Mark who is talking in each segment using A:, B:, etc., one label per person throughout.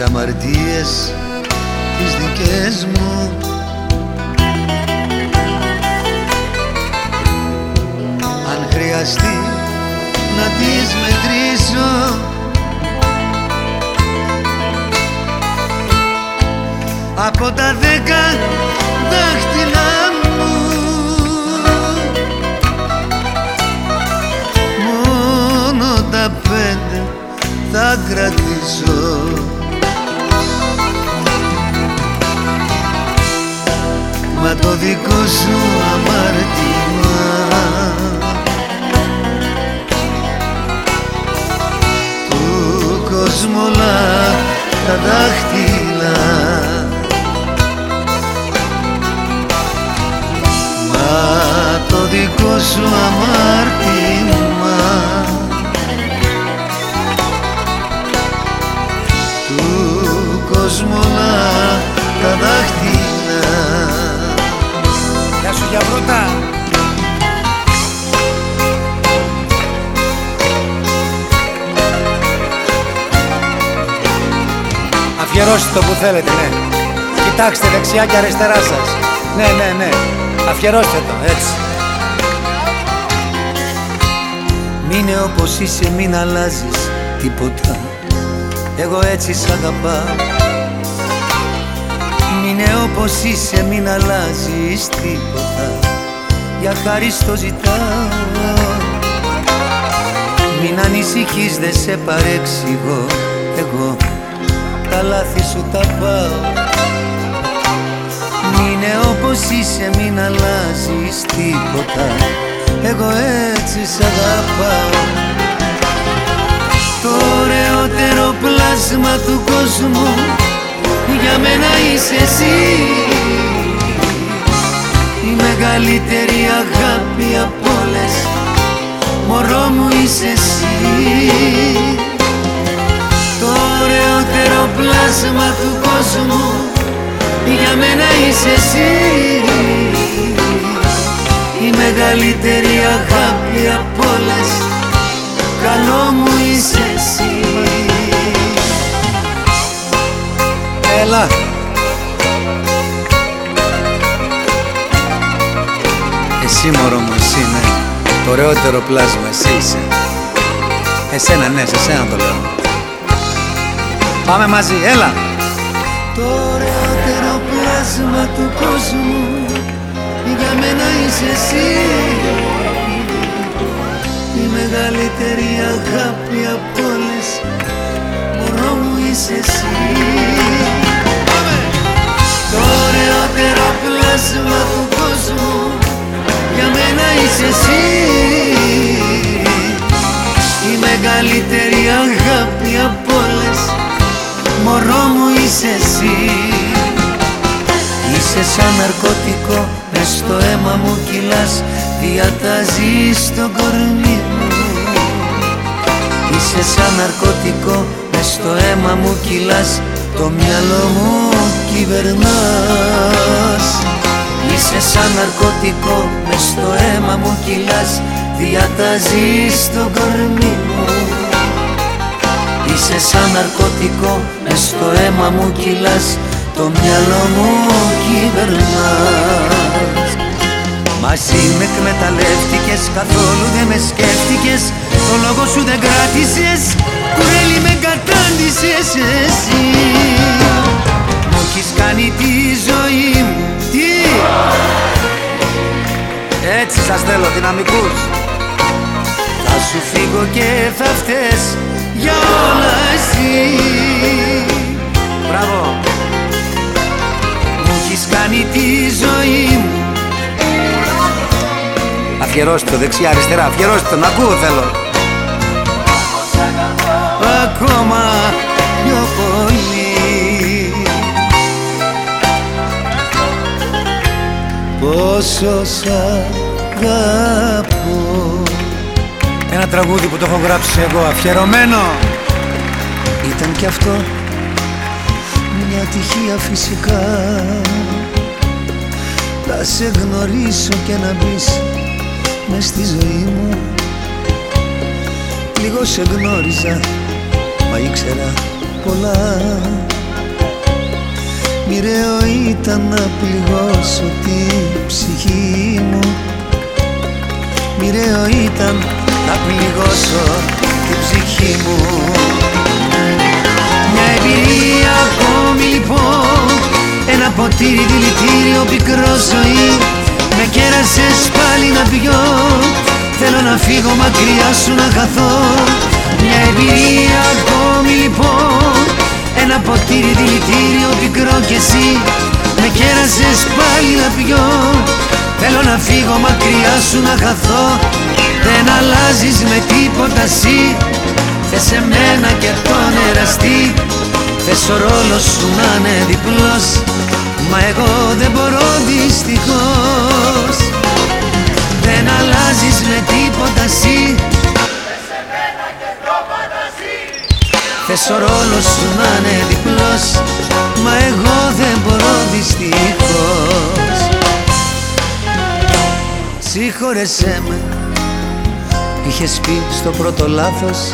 A: τις αμαρτίες τις δικές μου. Αν χρειαστεί να τις μετρήσω από τα δέκα δικό σου αμάρτημα του κόσμου όλα τα δάχτυλα. Μα το δικό σου αμάρτημα
B: Αφιερώστε το που θέλετε, ναι. Κοιτάξτε δεξιά και αριστερά σας. Ναι, ναι, ναι. Αφιερώστε το, έτσι.
A: Μείνε όπως είσαι, μην αλλάζεις τίποτα. Εγώ έτσι σ' αγαπάω. Μείνε όπως είσαι, μην αλλάζεις τίποτα. Για χάρη στο ζητάω. Μην ανησυχείς, δεν σε παρεξηγώ Εγώ τα λάθη σου τα πάω. Μείνε όπως είσαι, μην αλλάζεις τίποτα. Εγώ έτσι σ' αγαπάω. Το ωραιότερο πλάσμα του κόσμου Για μένα είσαι εσύ. Η μεγαλύτερη αγάπη από όλες Μωρό μου είσαι εσύ. Το ωραιότερο πλάσμα του κόσμου. Για μένα είσαι εσύ. Η μεγαλύτερη αγάπη από όλες. Καλό μου είσαι εσύ.
B: Έλα.
A: Εσύ μωρό μου εσύ ναι. Το ωραιότερο πλάσμα εσύ είσαι. Εσένα ναι, σε σένα το λέω
B: Πάμε μαζί, έλα.
A: Το ωραιότερο πλάσμα του κόσμου Για μένα είσαι εσύ. Η μεγαλύτερη αγάπη από όλες Μωρό μου είσαι εσύ. Το ωραιότερο πλάσμα του κόσμου Για μένα είσαι εσύ. Η μεγαλύτερη αγάπη από όλες Μωρό μου είσαι εσύ. Είσαι σαν ναρκωτικό Μες στο αίμα μου κυλάς Διατάζεις το κορμί μου. Είσαι σαν ναρκωτικό Μες στο αίμα μου κυλάς Το μυαλό μου κυβερνάς. Είσαι σαν ναρκωτικό Μες στο αίμα μου κυλάς Διατάζεις το κορμί μου. Είσαι σαν ναρκωτικό μες στο αίμα μου κυλάς Το μυαλό μου κυβερνάς. Μαζί με εκμεταλλεύτηκες καθόλου δεν με σκέφτηκες Το λόγο σου δεν κράτησες κουρέλι με κατάντησες εσύ. Μου έχεις κάνει τη ζωή μου Τι;
B: Έτσι σας θέλω δυναμικούς.
A: Θα σου φύγω και θα φταίς για όλα εσύ κάνει τη ζωή μου.
B: Αφιερώστε το δεξιά αριστερά Αφιερώστε το, να ακούω θέλω.
A: Ακόμα πιο πολύ. Πόσο σ' αγαπώ.
B: Ένα τραγούδι που το έχω γράψει εγώ αφιερωμένο.
A: Ήταν κι αυτό μια τυχεία φυσικά Να σε γνωρίσω και να μπεις μες στη ζωή μου. Λίγο σε γνώριζα, μα ήξερα πολλά. Μοιραίο ήταν να πληγώσω την ψυχή μου. Μοιραίο ήταν να πληγώσω την ψυχή μου. Μια εμπειρία ακόμη λοιπόν Ένα ποτήρι δηλητήριο πικρό ζωή. Με κέρασες πάλι να πιω. Θέλω να φύγω μακριά σου να χαθώ. Μια εμπειρία ακόμη λοιπόν. Ένα ποτήρι δηλητήριο πικρό κι εσύ. Με κέρασες πάλι να πιω. Θέλω να φύγω μακριά σου να χαθώ. Δεν αλλάζεις με τίποτα εσύ. Θες εμένα και τον εραστή. Θες ο ρόλος σου να είναι διπλός Μα εγώ δεν μπορώ δυστυχώς. Δεν αλλάζεις με τίποτα εσύ. Θες ο ρόλος σου να είναι διπλός. Μα εγώ δεν μπορώ δυστυχώς. Συγχώρεσέ με. Είχες πει στο πρώτο λάθος.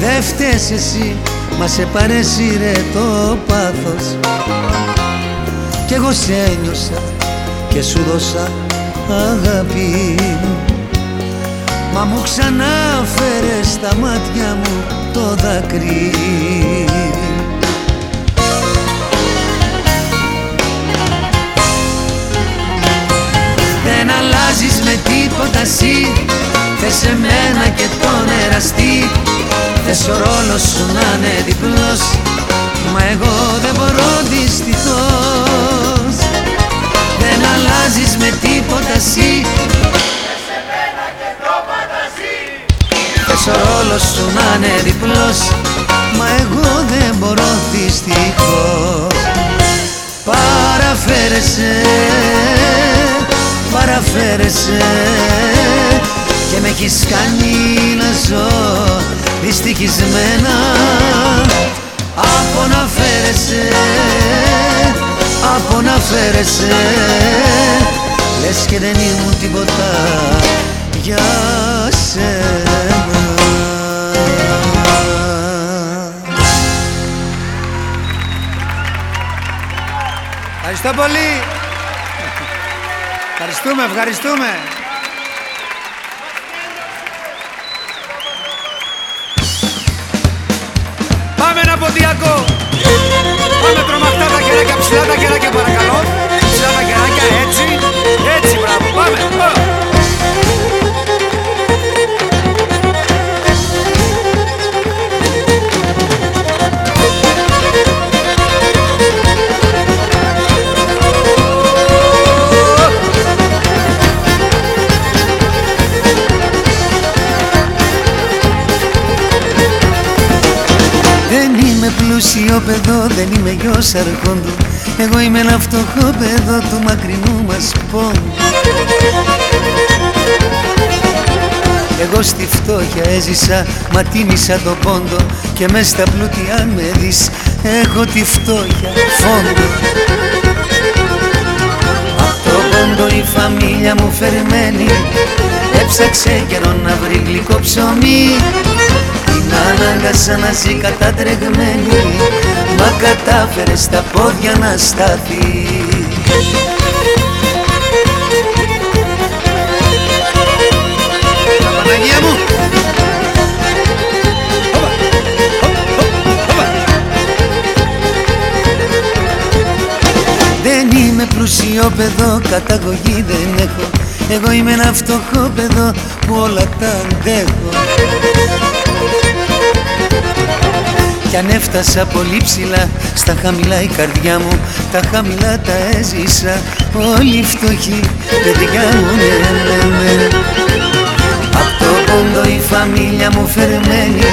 A: Δε φταίς εσύ Μα σε παρέσυρε το πάθος. Κι εγώ σε ένιωσα Και σου δώσα αγάπη. Μα μου ξανά φέρε στα μάτια μου το δάκρυ. Δεν αλλάζεις με τίποτα εσύ Θες εμένα και τον εραστή Θες ο ρόλος σου να είναι διπλός Μα εγώ δεν μπορώ δυστυχώς Δεν αλλάζεις με τίποτα εσύ. Θες ο ρόλος σου να είναι διπλός Μα εγώ δεν μπορώ δυστυχώς Παραφέρεσαι Παραφέρεσαι Και με έχεις κάνει να ζω δυστυχισμένα Από να φέρεσαι Από να φέρεσαι Λες και δεν ήμουν τίποτα για σένα
B: Ευχαριστώ πολύ. Ευχαριστούμε, ευχαριστούμε. Πάμε ένα ποντιακό. Πάμε τρομακτά τα χεράκια, ψηλά τα χεράκια παρακαλώ. Ψηλά τα χεράκια, έτσι. Έτσι,
A: πλούσιο παιδό, δεν είμαι γιος αρχόντου. Εγώ είμαι ένα φτωχό παιδό του μακρινού μας πόντου. Εγώ στη φτώχεια έζησα, μα τίμησα το πόντο. Και μες στα πλούτια αν με δεις, έχω τη φτώχεια φόντο. Απ' το πόντο η φαμίλια μου φερμένη. Έψαξε καιρό να βρει γλυκό ψωμί Την ανάγκασα να ζει κατατρεγμένη Μα κατάφερες στα πόδια να σταθείς
B: Παναγία μου. Όπα, όπα, όπα.
A: Δεν είμαι πλουσιό παιδό, καταγωγή δεν έχω Εγώ είμαι ένα φτωχό παιδό που όλα τα αντέχω Κι αν έφτασα πολύ ψηλά, στα χαμηλά η καρδιά μου Τα χαμηλά τα έζησα, όλοι φτωχοί παιδιά μου ναι, ναι, ναι. Απ' το πόντο η φαμίλια μου φερμένη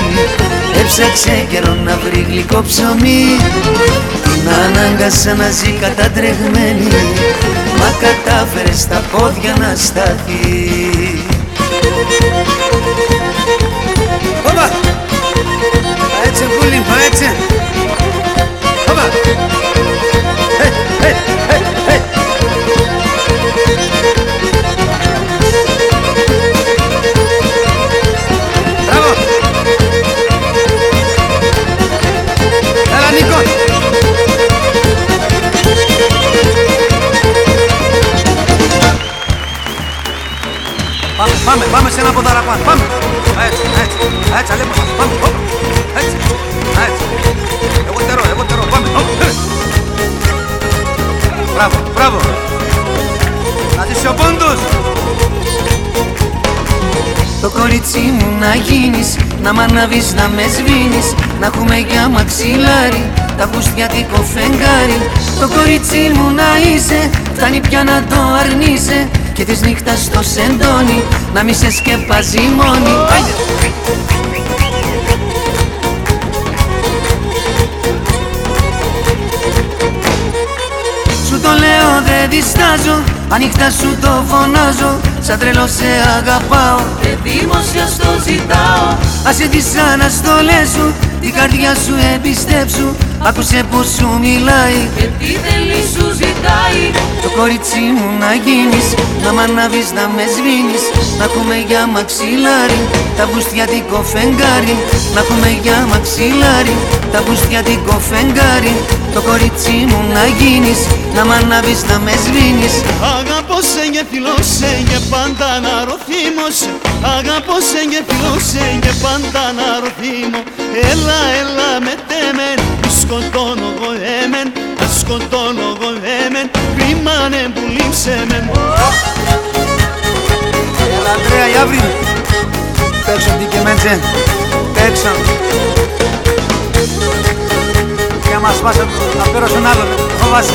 A: Έψαξε καιρό να βρει γλυκό ψωμί. Την ανάγκασα να ζει κατατρεγμένη Μα κατάφερε στα πόδια να σταθεί Jackson. Κορίτσι μου να γίνεις Να μ' ανάβεις να με σβήνεις Να έχουμε για μαξιλάρι Τα μπουστιάτικο φεγγάρι Το κορίτσι μου να είσαι Φτάνει πια να το αρνείσαι Και της νύχτας στο σεντόνι Να μη σε σκεπάζει μόνη Άιντε. Σου το λέω δεν διστάζω Ανοιχτά σου το φωνάζω Σαν τρελό σε αγαπάω. Και δημόσια στο ζητάω. Άσε τις αναστολές σου Την καρδιά σου εμπιστέψου. Άκουσε πως σου μιλάει. Και τι θέλει σου ζητάει. Το κορίτσι μου να γίνεις Να μ' ανάβεις να με σβήνεις. Να έχουμε για μαξιλάρι Τα μπουστιατικό φεγγάρι Να έχουμε για μαξιλάρι Τα μπουστιατικό φεγγάρι Το κορίτσι μου να γίνεις Να μ' ανάβεις να με σβήνεις
C: Αγαπώ σε και φιλώ σε και πάντα να ρωθήμω σε Αγαπώ σε και φιλώ σε και πάντα να ρωθήμω Έλα, έλα με τέμεν, σκοτώνω εγώ έμεν Σκοτώνω εγώ έμεν, κρίμανε που λείψε μεν
B: Έλα, Ανδρέα, Ιάβρη. Παίξω τι και μέτσε. Παίξω. Και άμα σπάσε, θα φέρω στον άλλον. Φοβάσαι.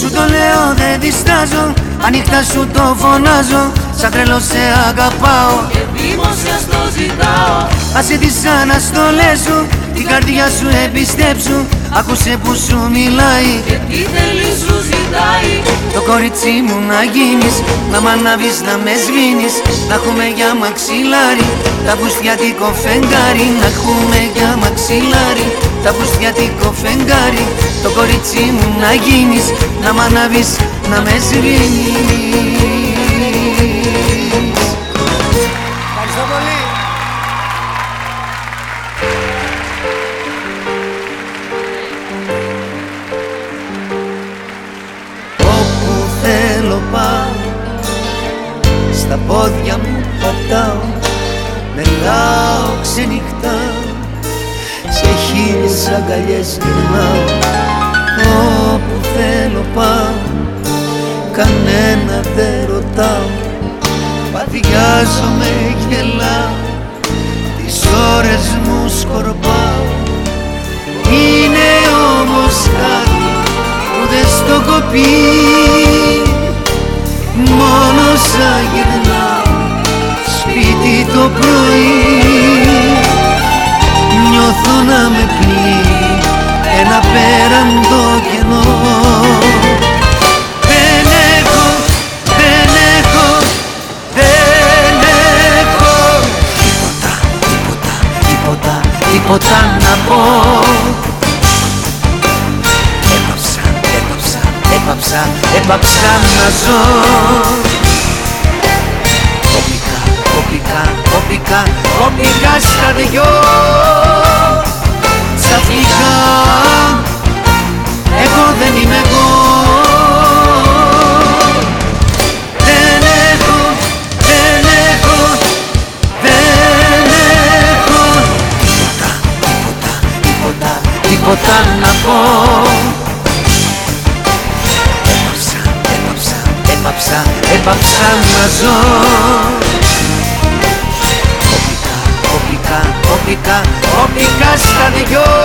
A: Σου το λέω δεν διστάζω Ανοιχτά σου το φωνάζω Σαν τρελό σε αγαπάω Και δημόσια στο ζητάω. Άσε τις αναστολές σου Την καρδιά σου εμπιστέψου Άκουσε που σου μιλάει. Και τι θέλεις σου ζητάει. Το κορίτσι μου να γίνεις Να μ' ανάβεις να με σβήνεις. Να έχουμε για μαξιλάρι Τα μπουστιατικό φεγγάρι Να έχουμε για μαξιλάρι Τα μπουστιατικό φεγγάρι Το κορίτσι μου να γίνεις Να μ' ανάβεις να με σβήνεις Σε χίλιες αγκαλιές γυρνάω Όπου θέλω πάω Κανένα δεν ρωτάω. Παθιάζομαι γελάω Τις ώρες μου σκορπάω. Είναι όμως κάτι που δεν στο κοπεί. Μόνος σαν γυρνάω σπίτι το πρωί κόπηκα, κόπηκα στα δυο Ξαφνικά, εγώ δεν είμαι εγώ. Δεν έχω, δεν έχω, δεν έχω. Τίποτα, τίποτα, τίποτα, τίποτα να πω. Έπαψα, έπαψα, έπαψα, έπαψα να ζω Navigo